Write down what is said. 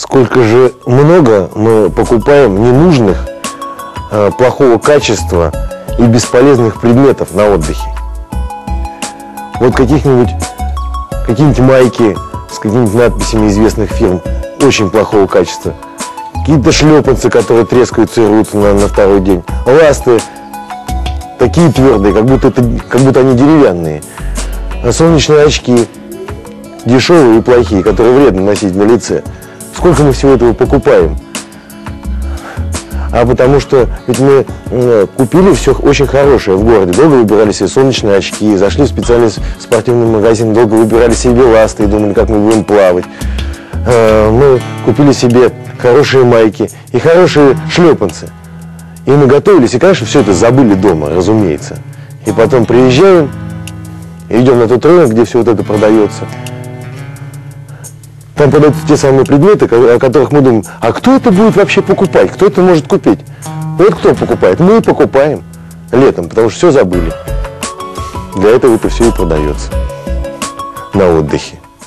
сколько же много мы покупаем ненужных, э, плохого качества и бесполезных предметов на отдыхе. Вот каких-нибудь, какие-нибудь майки с какими-нибудь надписями известных фирм очень плохого качества. Какие-то шлепанцы, которые трескаются и рвутся на, на второй день. Ласты такие твердые, как будто, это, как будто они деревянные. А солнечные очки дешевые и плохие, которые вредно носить на лице. Сколько мы всего этого покупаем? А потому что ведь мы купили все очень хорошее в городе. Долго выбирали себе солнечные очки, зашли в специальный спортивный магазин, долго выбирали себе ласты и думали, как мы будем плавать. Э, мы купили себе хорошие майки и хорошие шлепанцы. И мы готовились, и, конечно, все это забыли дома, разумеется. И потом приезжаем, идем на тот рынок, где все вот это продается. Там продаются те самые предметы, о которых мы думаем, а кто это будет вообще покупать? Кто это может купить? Вот кто покупает? Мы покупаем летом, потому что все забыли. Для этого это все и продается на отдыхе.